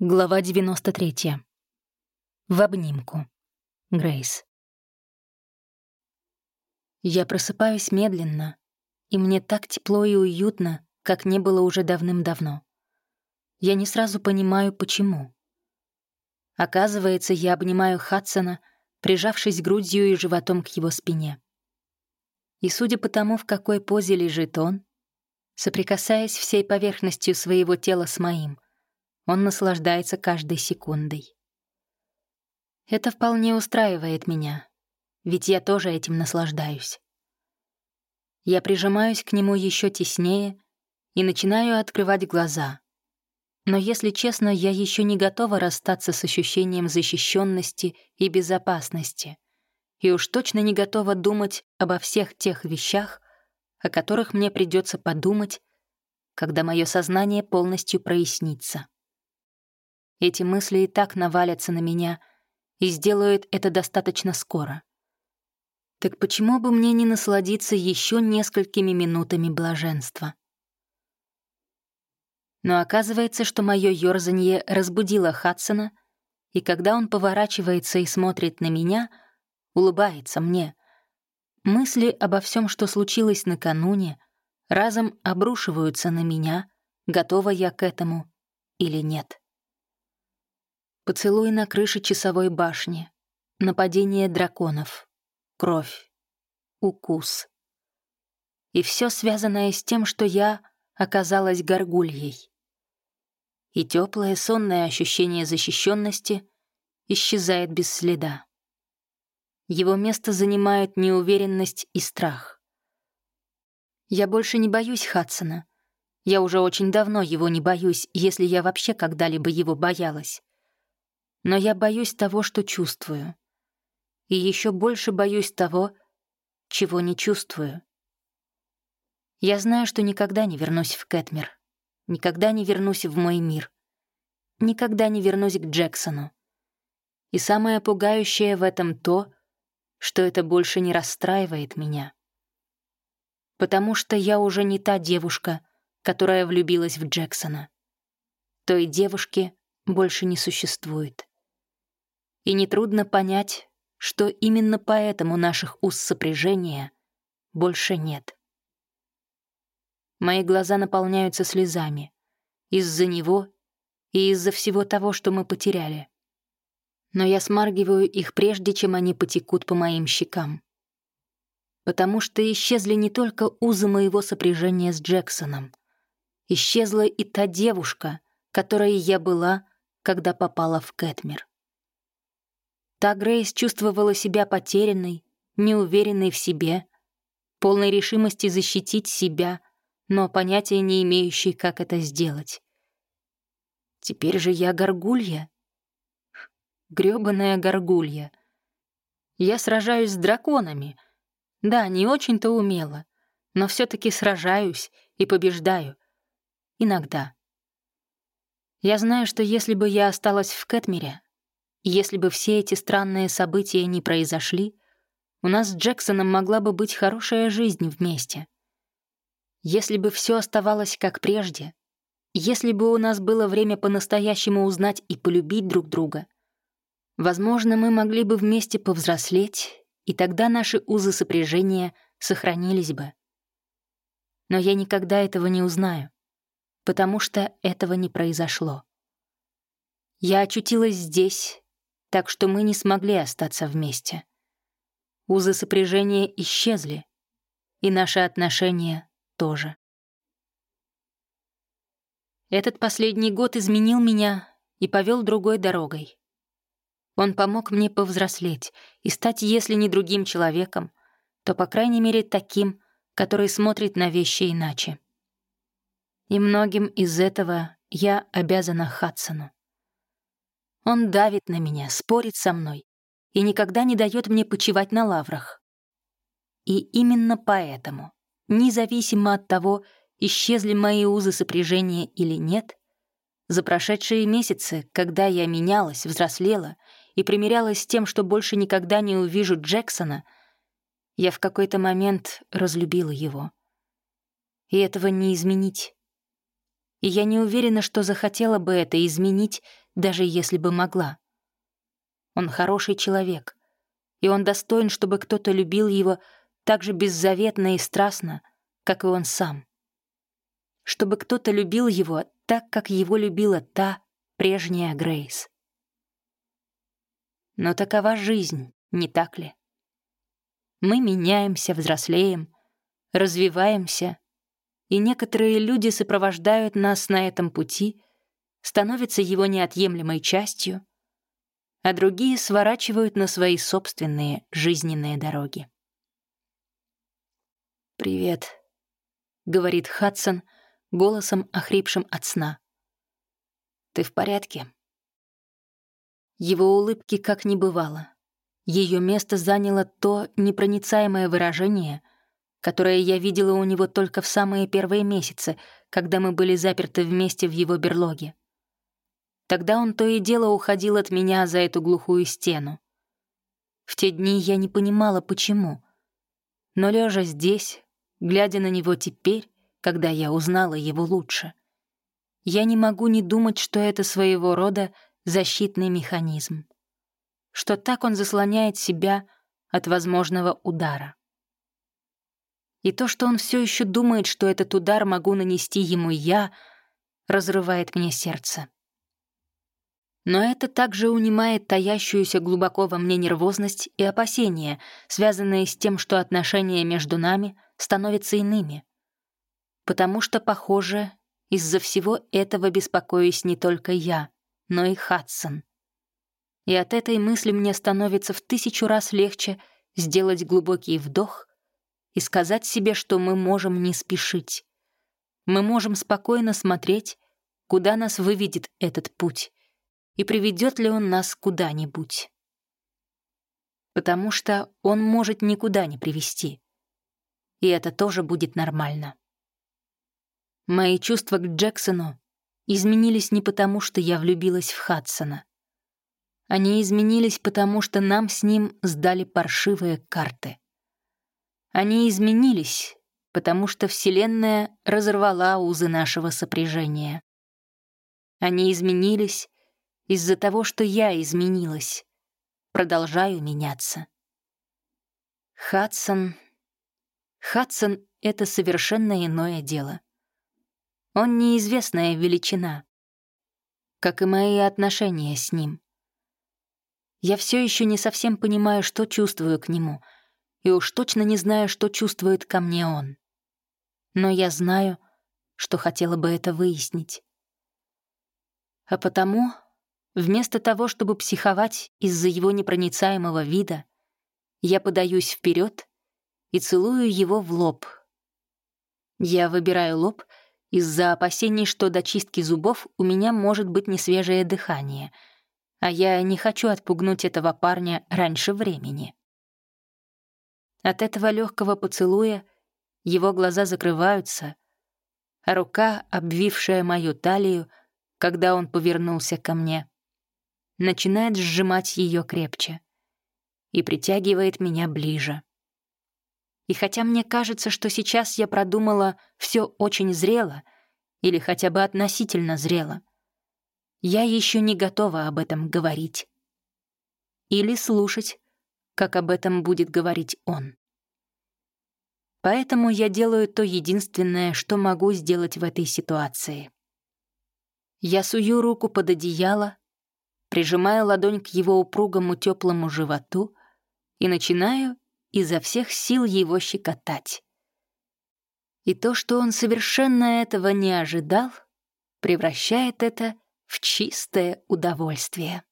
Глава 93. В обнимку. Грейс. Я просыпаюсь медленно, и мне так тепло и уютно, как не было уже давным-давно. Я не сразу понимаю, почему. Оказывается, я обнимаю Хадсона, прижавшись грудью и животом к его спине. И судя по тому, в какой позе лежит он, соприкасаясь всей поверхностью своего тела с моим — он наслаждается каждой секундой. Это вполне устраивает меня, ведь я тоже этим наслаждаюсь. Я прижимаюсь к нему еще теснее и начинаю открывать глаза. Но, если честно, я еще не готова расстаться с ощущением защищенности и безопасности, и уж точно не готова думать обо всех тех вещах, о которых мне придется подумать, когда мое сознание полностью прояснится. Эти мысли и так навалятся на меня и сделают это достаточно скоро. Так почему бы мне не насладиться еще несколькими минутами блаженства? Но оказывается, что мое ёрзанье разбудило Хадсона, и когда он поворачивается и смотрит на меня, улыбается мне. Мысли обо всем, что случилось накануне, разом обрушиваются на меня, готова я к этому или нет. Поцелуй на крыше часовой башни. Нападение драконов. Кровь. Укус. И все связанное с тем, что я оказалась горгульей. И теплое сонное ощущение защищенности исчезает без следа. Его место занимают неуверенность и страх. Я больше не боюсь Хадсона. Я уже очень давно его не боюсь, если я вообще когда-либо его боялась но я боюсь того, что чувствую. И еще больше боюсь того, чего не чувствую. Я знаю, что никогда не вернусь в Кэтмир, никогда не вернусь в мой мир, никогда не вернусь к Джексону. И самое пугающее в этом то, что это больше не расстраивает меня. Потому что я уже не та девушка, которая влюбилась в Джексона. Той девушки больше не существует и нетрудно понять, что именно поэтому наших уз сопряжения больше нет. Мои глаза наполняются слезами из-за него и из-за всего того, что мы потеряли. Но я смаргиваю их прежде, чем они потекут по моим щекам. Потому что исчезли не только узы моего сопряжения с Джексоном. Исчезла и та девушка, которой я была, когда попала в Кэтмир. Та Грейс чувствовала себя потерянной, неуверенной в себе, полной решимости защитить себя, но понятия не имеющей, как это сделать. Теперь же я горгулья. грёбаная горгулья. Я сражаюсь с драконами. Да, не очень-то умело, но все таки сражаюсь и побеждаю. Иногда. Я знаю, что если бы я осталась в Кэтмире, если бы все эти странные события не произошли, у нас с Джексоном могла бы быть хорошая жизнь вместе. Если бы все оставалось как прежде, если бы у нас было время по-настоящему узнать и полюбить друг друга, возможно, мы могли бы вместе повзрослеть, и тогда наши узы сопряжения сохранились бы. Но я никогда этого не узнаю, потому что этого не произошло. Я очутилась здесь, так что мы не смогли остаться вместе. Узы сопряжения исчезли, и наши отношения тоже. Этот последний год изменил меня и повел другой дорогой. Он помог мне повзрослеть и стать, если не другим человеком, то, по крайней мере, таким, который смотрит на вещи иначе. И многим из этого я обязана Хадсону. Он давит на меня, спорит со мной и никогда не дает мне почивать на лаврах. И именно поэтому, независимо от того, исчезли мои узы сопряжения или нет, за прошедшие месяцы, когда я менялась, взрослела и примирялась с тем, что больше никогда не увижу Джексона, я в какой-то момент разлюбила его. И этого не изменить. И я не уверена, что захотела бы это изменить, даже если бы могла. Он хороший человек, и он достоин, чтобы кто-то любил его так же беззаветно и страстно, как и он сам. Чтобы кто-то любил его так, как его любила та прежняя Грейс. Но такова жизнь, не так ли? Мы меняемся, взрослеем, развиваемся, и некоторые люди сопровождают нас на этом пути, становятся его неотъемлемой частью, а другие сворачивают на свои собственные жизненные дороги. «Привет», — говорит Хадсон голосом, охрипшим от сна. «Ты в порядке?» Его улыбки как не бывало. Ее место заняло то непроницаемое выражение, которое я видела у него только в самые первые месяцы, когда мы были заперты вместе в его берлоге. Тогда он то и дело уходил от меня за эту глухую стену. В те дни я не понимала, почему. Но лежа здесь, глядя на него теперь, когда я узнала его лучше, я не могу не думать, что это своего рода защитный механизм. Что так он заслоняет себя от возможного удара. И то, что он все еще думает, что этот удар могу нанести ему я, разрывает мне сердце. Но это также унимает таящуюся глубоко во мне нервозность и опасения, связанные с тем, что отношения между нами становятся иными. Потому что, похоже, из-за всего этого беспокоюсь не только я, но и Хадсон. И от этой мысли мне становится в тысячу раз легче сделать глубокий вдох и сказать себе, что мы можем не спешить. Мы можем спокойно смотреть, куда нас выведет этот путь, и приведет ли он нас куда-нибудь. Потому что он может никуда не привести. И это тоже будет нормально. Мои чувства к Джексону изменились не потому, что я влюбилась в Хадсона. Они изменились потому, что нам с ним сдали паршивые карты. Они изменились, потому что Вселенная разорвала узы нашего сопряжения. Они изменились из-за того, что я изменилась, продолжаю меняться. Хадсон... Хадсон — это совершенно иное дело. Он неизвестная величина, как и мои отношения с ним. Я все еще не совсем понимаю, что чувствую к нему, и уж точно не знаю, что чувствует ко мне он. Но я знаю, что хотела бы это выяснить. А потому, вместо того, чтобы психовать из-за его непроницаемого вида, я подаюсь вперед и целую его в лоб. Я выбираю лоб — из-за опасений, что до чистки зубов у меня может быть несвежее дыхание, а я не хочу отпугнуть этого парня раньше времени. От этого легкого поцелуя его глаза закрываются, а рука, обвившая мою талию, когда он повернулся ко мне, начинает сжимать ее крепче и притягивает меня ближе. И хотя мне кажется, что сейчас я продумала все очень зрело, или хотя бы относительно зрело, я еще не готова об этом говорить. Или слушать, как об этом будет говорить он. Поэтому я делаю то единственное, что могу сделать в этой ситуации. Я сую руку под одеяло, прижимаю ладонь к его упругому теплому животу и начинаю изо всех сил его щекотать. И то, что он совершенно этого не ожидал, превращает это в чистое удовольствие.